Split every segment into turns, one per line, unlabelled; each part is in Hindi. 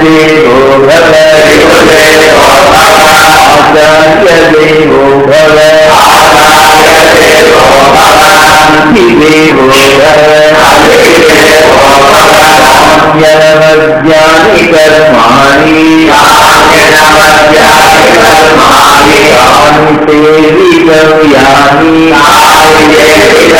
आचार्यदेवो भव देवो भव कर्माणि यानि ते विगव्यानि इतराणि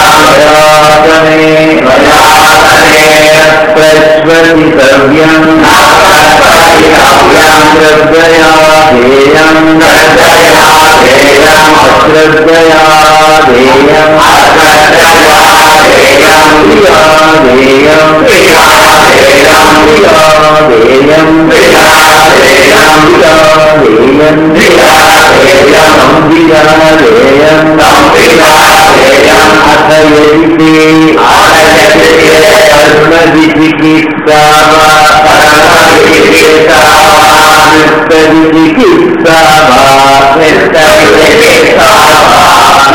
ध्येयम् ध्येयम् अथ यदि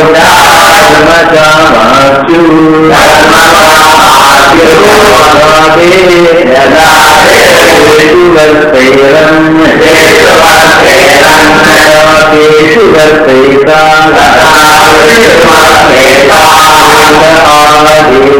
ဓမ္မတာမာစုဓမ္မတာမာစုသောတိယတာတေတုဝသေရံတေတုဝသေရံသောတိသုဝသေသာသာတေတုဝသေသာသောတိ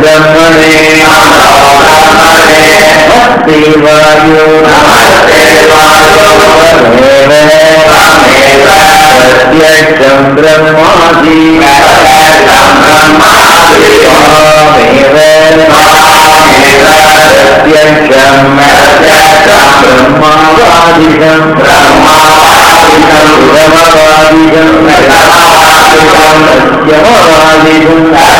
ब्रह्मणे नमस्ते वायो तमेव तमेव प्रत्यक्षं ब्रह्मादि प्रत्यक्षं ब्रह्मादि त्वमेव त्वमेव प्रत्यक्षं